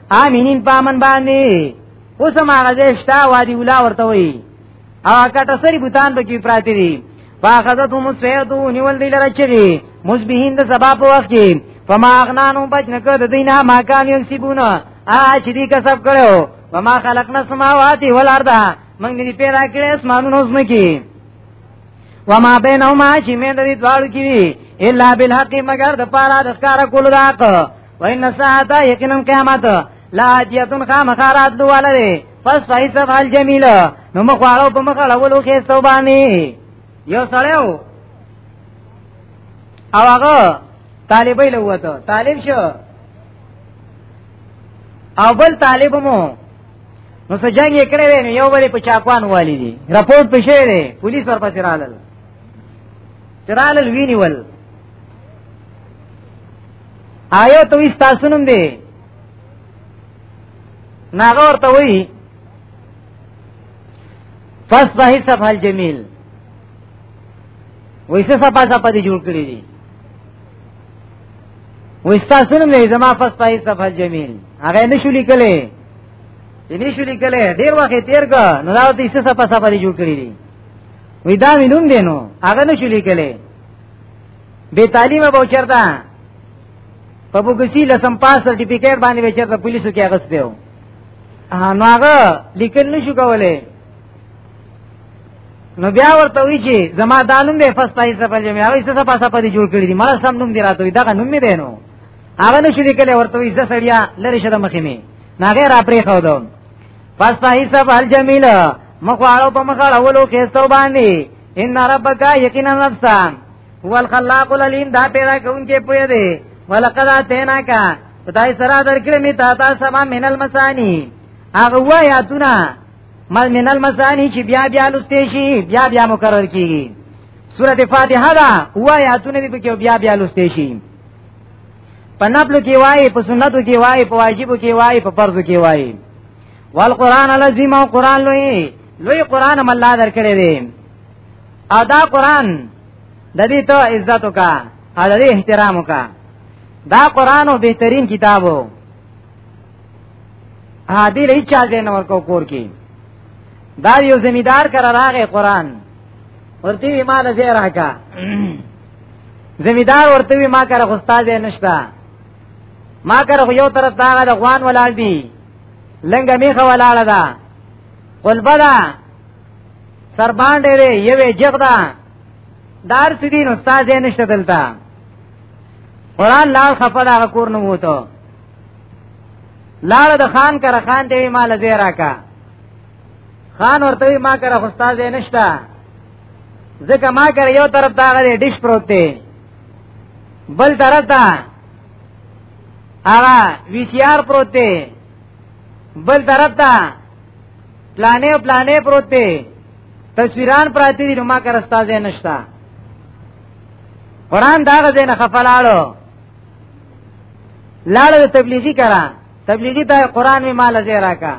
امینین پامن باندې اوس ما غزه شتا وادي ولا ورته وي او کټه سری بوتان پکې پراتی دي فاخذت هم سیدو نیول دی لره چری مزبهین د سبا په وخت کې فما اغنانو بچ نکړه د دینه ما کان یو سیبونه ا چې دې کسب کړو وما خلقنا السماوات والارض موږ دې پیدا کړې اسمانونو زمکي وما بینهما چې مې د دې دواړو کې الا بالحق مگر د پاره د ښکارا کولو داک وان ساعت یقینا قیامت لا اتیتن خامخارات دو ولری پس فای صفال جمیل نو مخواړو په مخ اړولو کې ستو باندې یو سړیو او هغه طالبې لوته طالب شو او بل طالب مو نو سجنګ یې کړې نو یو بل په چاکوان والی دي رپورټ پښې دي پولیس ورپسې راغلل چرال الوینی ول آیا تو اس تاسونم دی ناغه ورته وی پس به صفه الجمیل ویسه صفه صفه دی جوړ کړی دی وستا سنم نه زما پس پای صفه جمیل هغه نشو لیکلې چې نشو لیکلې ډیر وخت تیر کا نو دا ته څه صفه صفه جوړ کړی دی وی دا مې نوم دی نو هغه نشو لیکلی بې تعلیمه به چېرته په بوګسی لسم پاس سرټیفیکیټ باندې به چېرته پولیسو کې اغستې و نو هغه لیکل نشو کولی نو بیا ورته وی چې زما دا نوم دی فستا یې سفر جمع هغه څه سفر سفر دی جوړ کړی دی مړه سم نوم دی راته وی دا نوم می دی نو هغه نشو لیکلی ورته وی زه سړیا لری شه د مخې می ناغه را پرې خو دوم پس پای سب الجمیل مخواړو په مخاړولو کې ستو باندې ان ربک یقینا نفسان هو الخلاق العلیم دا پیدا کوونکی پوی دی ولقد اتینا کا خدای سره درکړې می تا تا سما من المسانی هغه وایاتونه مل من المسانی چې بیا بیا لسته شي بیا بیا مکرر کیږي سورته فاتحه دا وایاتونه دې پکې بیا بیا لسته شي په نبل کې وای په سنتو کې وای په واجبو کې وای په فرضو کې وای والقران العظیم او قران لوی لوی قران هم الله درکړي دي او دا قران د دې ته عزت وکا او د دې احترام وکا دا قران او بهترین کتابو ها دې لې چا دې نور کو کور کې دا یو زمیدار کرا راغې قران ورته مال زه راکا زمیدار ورته وی ما کار خو استاد نشتا ما کار خو یو طرف دا د غوان ولاړ دی لنګ میخه ولاړ ده قلبه ده سر باندې دی یوې جګ ده دار سدین استاد نشته دلته قران لال خفه دا کور نه وته لاړه د خان کر خان دی مال زیرا کا خان ورته ما کرا خو استاد نشتا ځکه ما کرا یو طرف ته غلې ډیش پروت دی بل طرف ته هغه وی سی آر پروت دی بل طرف ته پلانې او پلانې پروت دی تصویران پراتی دي نو ما کرا استاد نشتا قران دا غزه نه خفلاړو لاړو تبلیغی کرا تبلیغی ته قران می مال زی راکا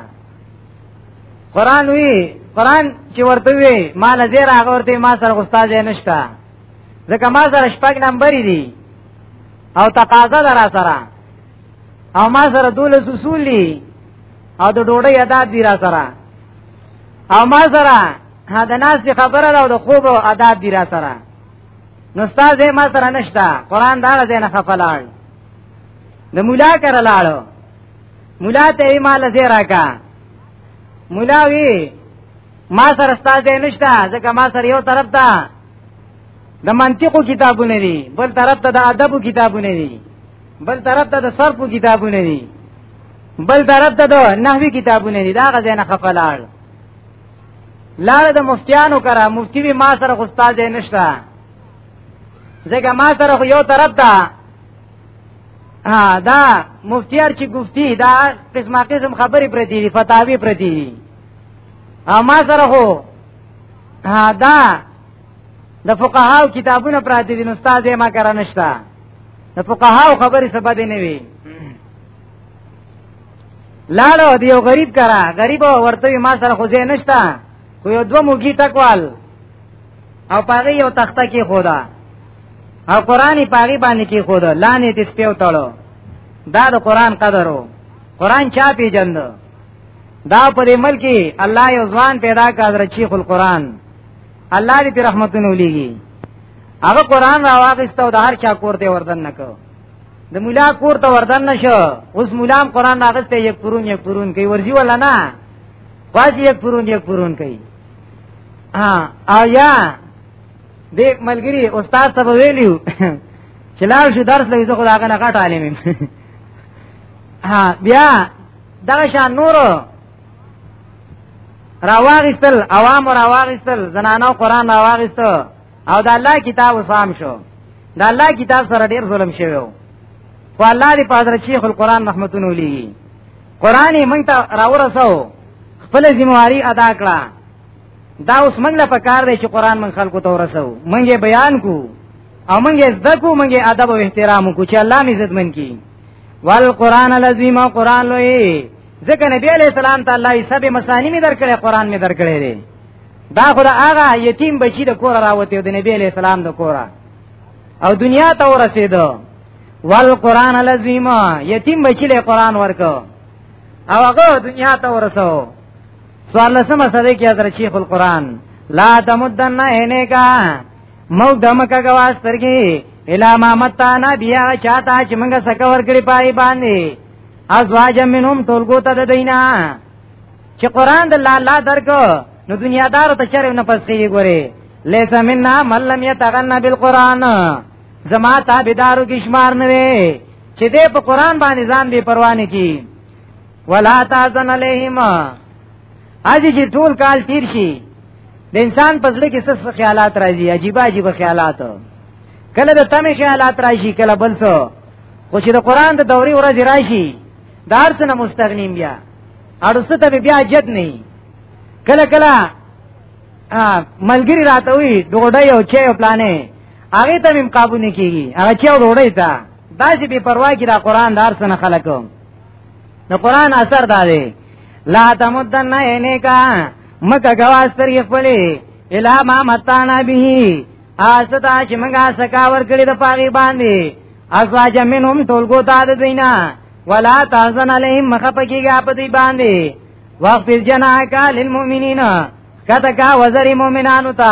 قران وی قران چې ورته وی مال زی راغه ورته ما سره استاد نشتا ځکه ما سره شپږ نمبر دي او تقاضا در سره او ما سره دولس اصول دي او د ډوډۍ ادا دي را سره او ما سره دا ناس دی خبره ده او د خوب او آداب دی را سره نو استاد ما سره نشته قران دا غزه نه خفلان د مولا کر لاړو مولا ته مال زیرا کا مولا وی ما سره ستاسو نشته ځکه ما سره یو طرف ته د منطقو کتابونه دي بل طرف ته د ادبو کتابونه دي بل طرف ته د صرفو کتابونه دي بل طرف ته د نحوی کتابونه دي دا غزنه خفلال لار د مفتیانو کرا مفتی به ما سره استاد نشته ځکه ما سره یو طرف ته ها دا مفتیار چې گفتی دا قسمه قسم خبرې پرتی دي فتاوی پرتی دي اما سره هو ها دا د فقهاو کتابونه پراته دي نو استاد یې ما کرا نشتا د فقهاو خبرې سبا دي نه وي لاړو دی یو غریب کرا غریب ورته ما سره خو ځای نشتا خو یو دوه موګی تکوال او پاغي یو تخته کې خدا او قرآنی پاغي باندې کې خدا لانې دې سپیو تړو دا د قرآن قدرو قرآن چا پیجند دا په دې ملکی الله یو ځوان پیدا کړ حضرت شیخ القرآن الله دې رحمتونه ولېږي هغه قرآن را واغستو د هر چا کور ته وردن نکو د مولا کور ته وردن نشو اوس مولام قرآن راغسته یک پرون یک پرون کوي ورځي ولا نه واځي یک پرون یک پرون کوي ها او یا دې ملګری استاد ته ویلیو چې لاړ شو درس لوي زه خو دا غنه غټ عالم یم ها بیا دا شان نور راواغستل عوام راواغستل زنانو قران راواغستو او د الله کتاب وسام شو د الله کتاب سره ډیر ظلم شوی خو الله دې په حضرت شیخ القران رحمتونه لګي قران یې مونږ ته راورسو خپل ذمہواری ادا کړه دا اوس مونږ له پکار دی چې قران مونږ خلکو ته ورسو مونږ یې بیان کو او مونږ یې زده کو مونږ یې ادب او احترام کو چې الله می عزت من کی والقران العظیم قران لوی ځکه نبی علیہ السلام ته الله یې سبه مسانی می درکړي قران می درکړي دی دا خو دا هغه یتیم بچی د کور راوته د نبی علیہ السلام د کوره او دنیا ته ورسېدو والقران العظیم یتیم بچی قرآن ورکو او هغه دنیا ته ورسو سوال لسمه صدې کې حضرت شیخ القرآن لا تمدن عینه کا مو دمکه گواز ترګي الا ما متانا بیا چاته چې موږ سکه ورګړي پای باندې ازواج منهم ټولګو ته د دینا چې قران د الله الله درکو نو دنیا دار ته چرې نه پسې ګوري لیس مننا ملم یتغنا بالقران زما تابعدارو کې شمار نه وي چې دې په قران باندې ځان به پروانه کی ولا تازن علیهم اجي چې ټول کال تیر شي د انسان په ځل کې څه خیالات راځي عجیب عجیب خیالات کله د تمه خیالات راشي کله بل څه خو چې د قران د دوري ورځ راشي دار څه نه مستغنیم بیا اړسته ته بیا جد نه کله کله ملګری راته وي ډوډۍ او چای او پلانې هغه ته هم قابو نه کیږي هغه چا وروړی تا دا چې بے پروا کی دا قران دار سره خلکو نو قران اثر دا دی لا تمدن عینه کا مکه گواستر خپلې الا ما متانا به آستا چې موږ سکاور کړی د پاغي باندې ازواج منهم تولګو تا د دینا ولا تحزن علیهم مخفقیږي په دې باندې واغفر جناک للمؤمنین کته کا وزر مؤمنانو ته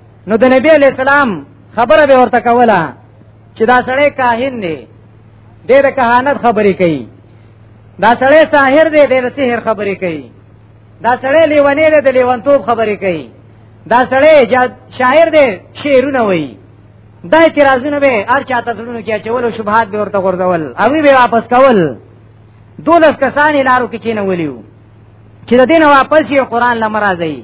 نو د نبی علی السلام خبره به ورته کوله چې دا سړی کاهن دی ډېر کهانت خبرې کوي دا سړی ساحر دی ډېر سحر خبرې کوي دا سړی لیونی دی د لیونتوب خبرې کوي دا سړی شاعر دی شعرونه وایي دا اعتراضونه به هر چاته زړونو کې اچول او شبهات به ورته غورځول او به واپس کول دولس کسان لارو کې کېنولیو چې د دین واپس یو قران لمر راځي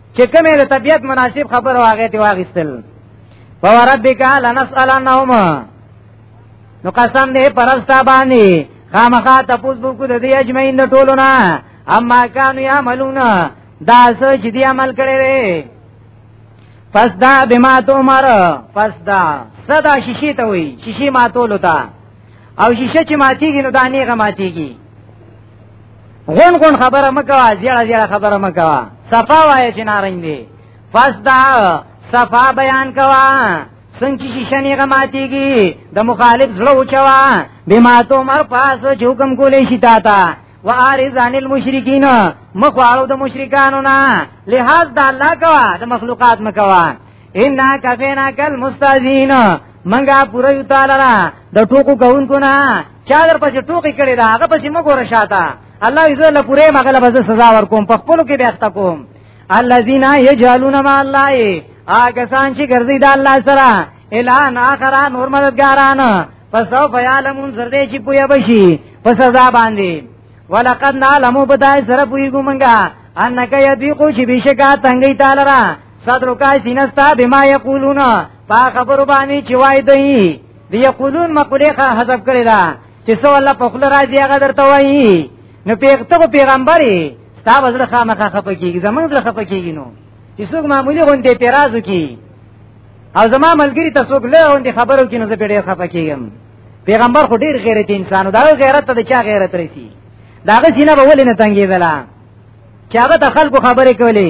چې کومه د طبيعت مناسب خبر واغې ته واغستل فوربک لنسالنهم نو قسم دې پرستا باندې خامخا تپوس بوکو د دې اجمعین د ټولو نه اما کانو یعملون دا څه چې دی عمل کړي وي فسدا بما تو مر فسدا صدا شیشی ته وي شیشی ماتول تا او شیشه چې ماتیږي نو دا نیغه ماتیږي غون غون خبره مکوا زیړه زیړه خبره مکوا صفا وای چې نارنګ دی پس دا صفا بیان کوا څنګه چې شنی غماتیږي د مخالف زړه اوچوا بما تو مر پاس چې حکم کولې شي تا تا وارز عن المشرکین مخواړو د مشرکانو نه لحاظ د الله کوا د مخلوقات مکوا ان کفینا کل مستاذین منګه پوره یو تعالی را د ټوکو کوونکو نه چا در پسې ټوکی کړی دا هغه پسې مګور شاته الله یې زله پوره مغله به سزا ورکوم په خپل کې بیاخته کوم الذین یجعلون مع الله هغه سان چې ګرځي د الله سره الان اخر نور مددګاران فسو فیالمون زردې چې پویا بشي پس سزا باندې ولقد نعلم بدای سره پویګو منګه انکه یذیقو چې بشکا تنگی تعالی را صدر کا سینستا بما یقولون په خبرو باندې چې وای دی دی یقولون مقوله حذف کړی دا چې سو الله په خپل راځي هغه درته وایي نو پیغته پیغمبري ستا وزله خامخا خپه کیږي زمونږ زله خپه کیږي نو چې څوک معمولی غونډې اعتراض وکي او زما ملګری ته څوک له غونډې خبرو کې نو زه ډېر خپه کیږم پیغمبر خو ډېر غیرت انسان دا غیرت ته چا غیرت رسی داغه سینه به ولې نه تنګېدله چې هغه ته خلکو خبرې کولې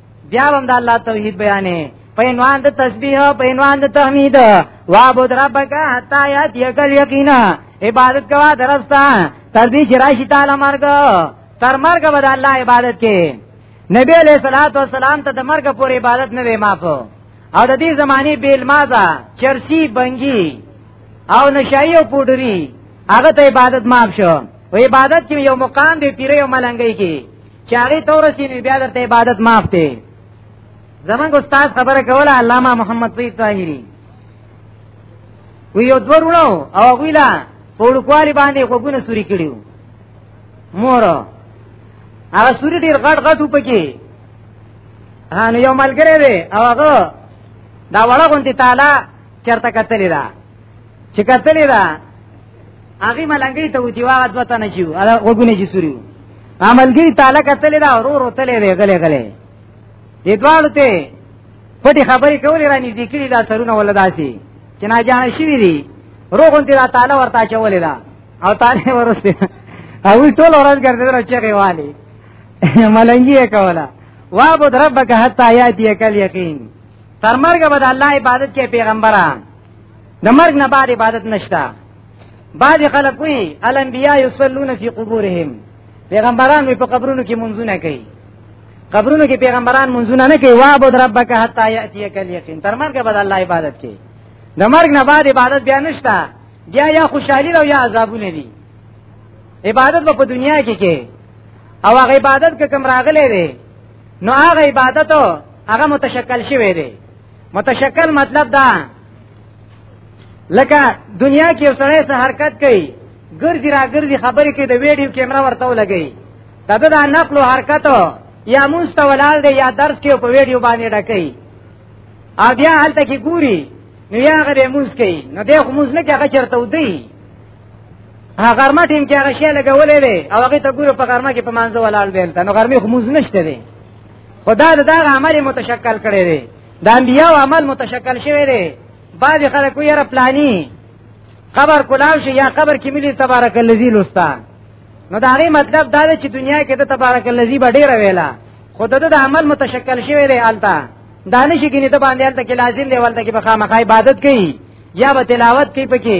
بیا هم د الله توحید بیانې په عنوان د تسبیح په عنوان د تحمید وعبد ربک حتا یات یکل یقینا عبادت کوا درستا تر دې چې راشي تعالی مرګ تر مرګ به د الله عبادت کې نبی علیہ الصلوۃ والسلام ته د مرګ پورې عبادت نه وې معاف او د دې زماني بیل مازه چرسی بنګي او نشایي او پودری هغه ته عبادت معاف شو و عبادت کې یو مقام دی پیره او ملنګي کې چې هغه تور شي نو بیا درته عبادت معاف دی زمونږ استاد خبره کوله علامه محمد طیب طاهری وی یو دوه ورو او غویلا په وړوکوالي باندې خوګونه سوري کړیو مور هغه سوري ډیر غټ غټ وپکی هانو یو ملګری دی او هغه دا وړه غونتی تعالی چرته کتلی دا چې کتلی دا هغه ملنګي ته ودی واغ دوه تنه شو هغه وګونه چې سوري عملګي تعالی کتل دا ورو ورو تلې دی غلې غلې دې دواړو ته پټي خبرې کولې رانی دې کړي دا سرونه ولداسي چې نه جان شي دي روغون ته دا تعالی ورته چولې دا او تعالی ورسته او ټول ورځ ګرځیدل چې غوالي ملنګي کولا وابد ربک حتا یاتی کل یقین تر مرګ بد الله عبادت کې پیغمبره د مرګ نه بعد عبادت نشته بعد خلک وی الانبیاء یصلون فی قبورهم پیغمبران په قبرونو کې منځونه کوي قبرونو کې پیغمبران منځونه نه کوي وابد ربک حتا یاتیک الیقین تر مرګ بعد الله عبادت کوي د مرګ نه بعد عبادت بیا نشته بیا یا خوشحالی او یا عذابونه دي عبادت په دنیا کې کې او هغه عبادت کوم راغلي دي نو هغه عبادت هغه متشکل شوی دی متشکل مطلب دا لکه دنیا کې سړی سره حرکت کوي ګرځي را ګرځي خبرې کوي د ویډیو کیمرا ورته ولګي دا د نقل او حرکت یا مونسته ولال دی یا درس کې په ویډیو باندې ډکې ا بیا هلته کې ګوري نو یا غره مونږ کوي نو دغه مونږ نه کې هغه چرته ودی هغه غرمه ټیم کې هغه شی لګولې او هغه ته ګوره په غرمه کې په مانځه ولال دی نو غرمه خو مونږ نشته دی خدا دا دغه عمل متشکل کړی دی د انبیاء عمل متشکل شوی دی بعض خلک وی را پلانی قبر کولاو شي یا قبر کې ملي تبارک الذی لستا نو دا غي مطلب دا دی چې دنیا کې د تبارک الذی به ډیر ویلا خود د عمل متشکل شوی دی التا دانش کې نه ته باندې التا کې لازم دی ولته کې بخا مخه عبادت کوي یا به تلاوت کوي پکې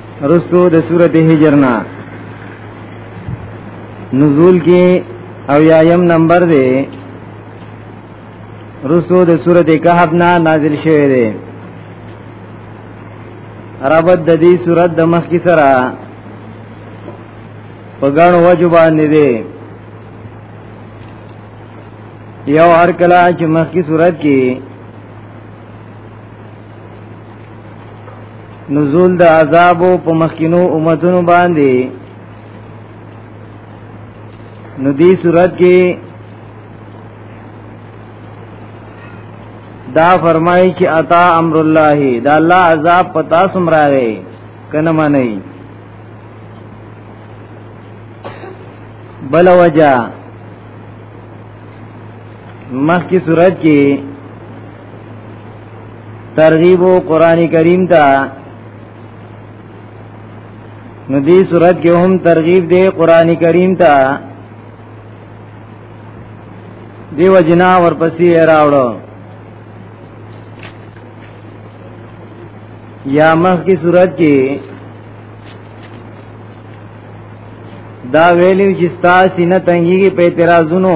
رسو د سورته هجر نه نزول کې او یایم نمبر دی رسو د سورته کهف نه نازل شوی دی ربط د دې سورته د مخ کی سره په ګڼ وجو باندې دی یو هر کله چې مخ کی سورته کې نزول د عذاب په مخکینو امتونو باندې نو دې صورت کې دا فرمایي چې عطا امر الله دا الله عذاب پتا سمراوي کنه معنی بل وجہ مخ کی صورت کې ترغیب قرآن کریم ته نو دې صورت کې هم ترغیب دی قرآن کریم ته دیو جنا ورپسې راوړو یا مخ کی صورت کې دا ویلیو چې ستا سینه تنګیږي په اعتراضونو